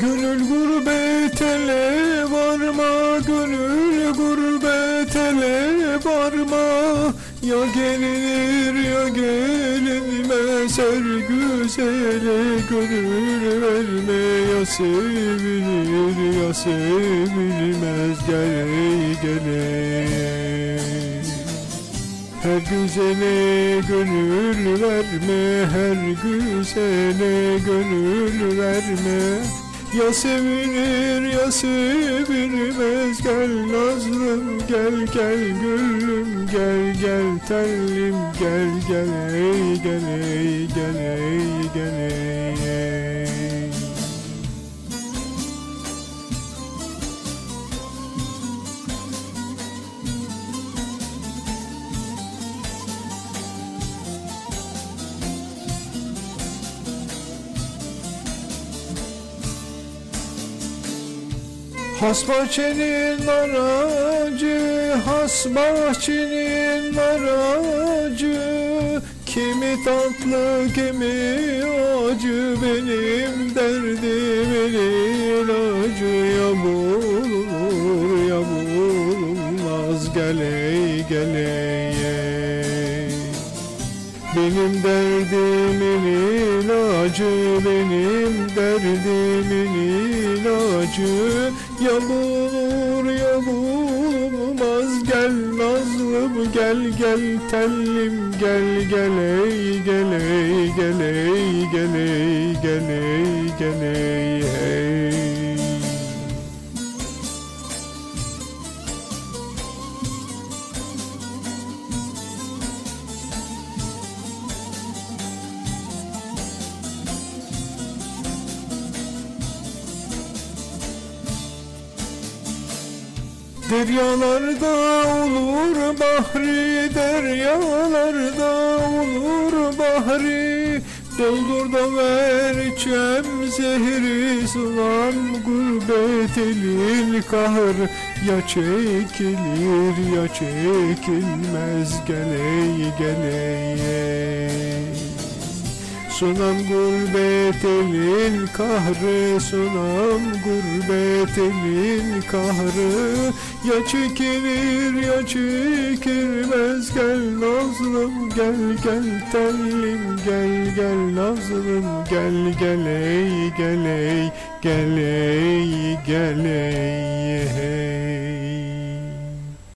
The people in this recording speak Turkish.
Gönül gurbet ele varma Gönül gurbet ele varma. Ya gelinir ya gelinmez Her güzele gönül verme. Ya sevilir ya sevilmez Gel gel her güzele gönül verme Her güzele gönül verme Ya sevilir ya sevilmez Gel nazlım gel gel gülüm Gel gel tellim gel gel ey gel ey gel ey gel ey, Has bahçenin aracı, has bahçenin aracı Kimi tatlı kimi acı benim derdimin ilacı Ya bulunur ya bulunmaz geley geley benim derdimin ilacı, benim derdimin ilacı Ya bulur ya bulmaz gel nazlım gel gel tellim gel gel ey gel ey gel ey gel ey gel ey gel ey hey. Deryalarda olur bahri, deryalarda olur bahri. Doldur da ver içem zehri sunan gurbet elin kahır. Ya çekilir ya çekilmez geley geley Sunam gurbet elin kahrı Sunam gurbet elin kahrı. Ya çekilir ya çekilmez Gel nazlım gel gel tellim Gel gel nazlım gel gel ey gel ey Gel ey gel ey hey